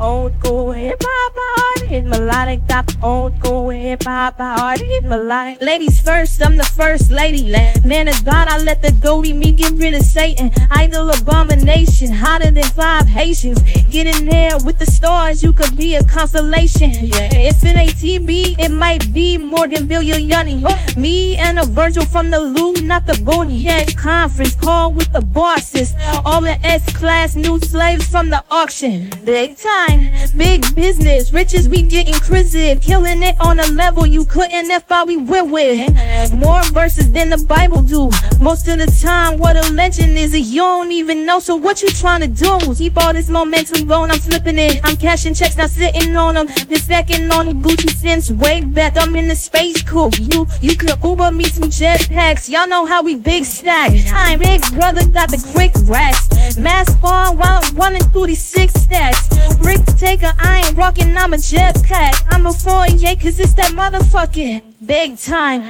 Old school hip hop oh. Artist, melodic top. Old school hip hop artist, melodic. Ladies first, I'm the first lady. Man of God, I let the goatee me get rid of Satan. Idol abomination, hotter than five Haitians. Get in there with the stars, you could be a constellation. Yeah, if it ain't TB, it might be Morgan Villiani. Me and a Virgil from the Lou, not the booty. Yeah, conference call with the bosses. All the S-class new slaves from the auction. Big time, big business, riches we getting crazy, killing it on a level you couldn't if I we went with. More verses than the Bible do. Most of the time, what a legend is, you don't even know. So what you trying to do? Keep all this momentum going, I'm flipping it. I'm cashing checks, not sitting on them. Been stacking on the Gucci since way back. I'm in the space cool. You you could Uber me some jetpacks. Y'all know how we big stack. I'm big brother, got the quick racks. Mask on while running through these six stacks. Rick taker, I ain't rocking, I'm a jet jetpack. I'm a 48 cause it's that motherfucking big time.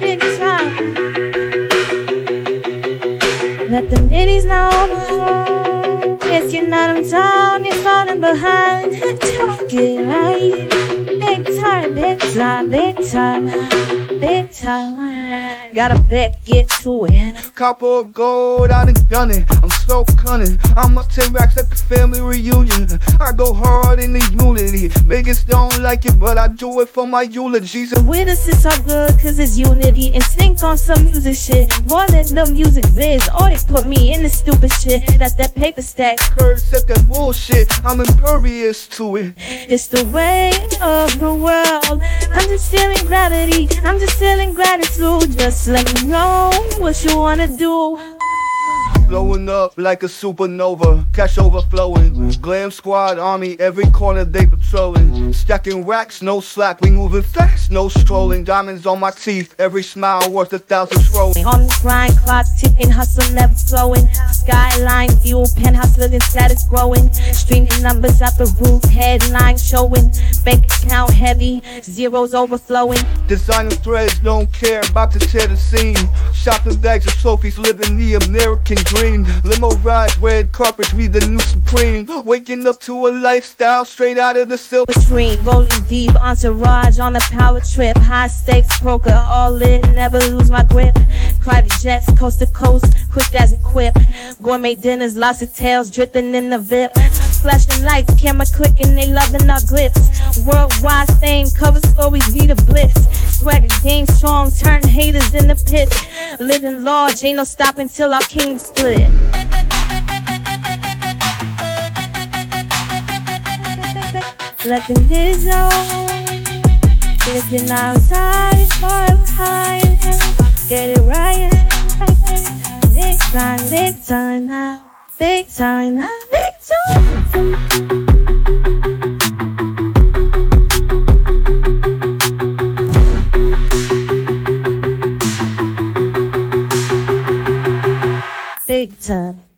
Big time. Let the middies know. If you're not on town, you're falling behind. Don't get right. Big time, big time, big time, big time. Gotta bet, get to it. Couple gold, I done done it. I'm so cunning. I'm up 10 racks at the family reunion. I go hard in the unity. Biggest don't like it, but I do it for my eulogies. The witnesses are good cause it's unity and sync on some music shit. More the music biz, oh, or they put me in the stupid shit. That's that paper stack. Curse at that bullshit. I'm impervious to it. It's the way of the world. I'm just feeling gravity. I'm just feeling gratitude. Just let me know what you wanna do. Blowing up like a supernova, cash overflowing. Glam squad army, every corner they Stacking racks, no slack, we moving fast, no strolling. Diamonds on my teeth, every smile worth a thousand scrolling. On the grind, clock ticking, hustle never flowing. Skyline view, penthouse living status growing. Streaming numbers out the roof, headline showing. Bank account heavy, zeros overflowing. Designer threads don't care about to tear the scene. Shopping bags of trophies, living the American dream. Limo rides, red carpets, we the new supreme. Waking up to a lifestyle straight out of the silver Stream, rolling deep, entourage on a power trip. High stakes, poker, all in, never lose my grip. Private jets, coast to coast, quick as a quip. Gourmet dinners, lots of tails, dripping in the VIP. Flashing lights, camera clicking, they loving our glitz. Worldwide fame, cover stories, be the blitz. Swagger game strong, turn haters in the pit. Living large, ain't no stopping till our king split. Let the kids know If you're not outside, far behind Get it right. Big time, big time now Big time now, big time. Big time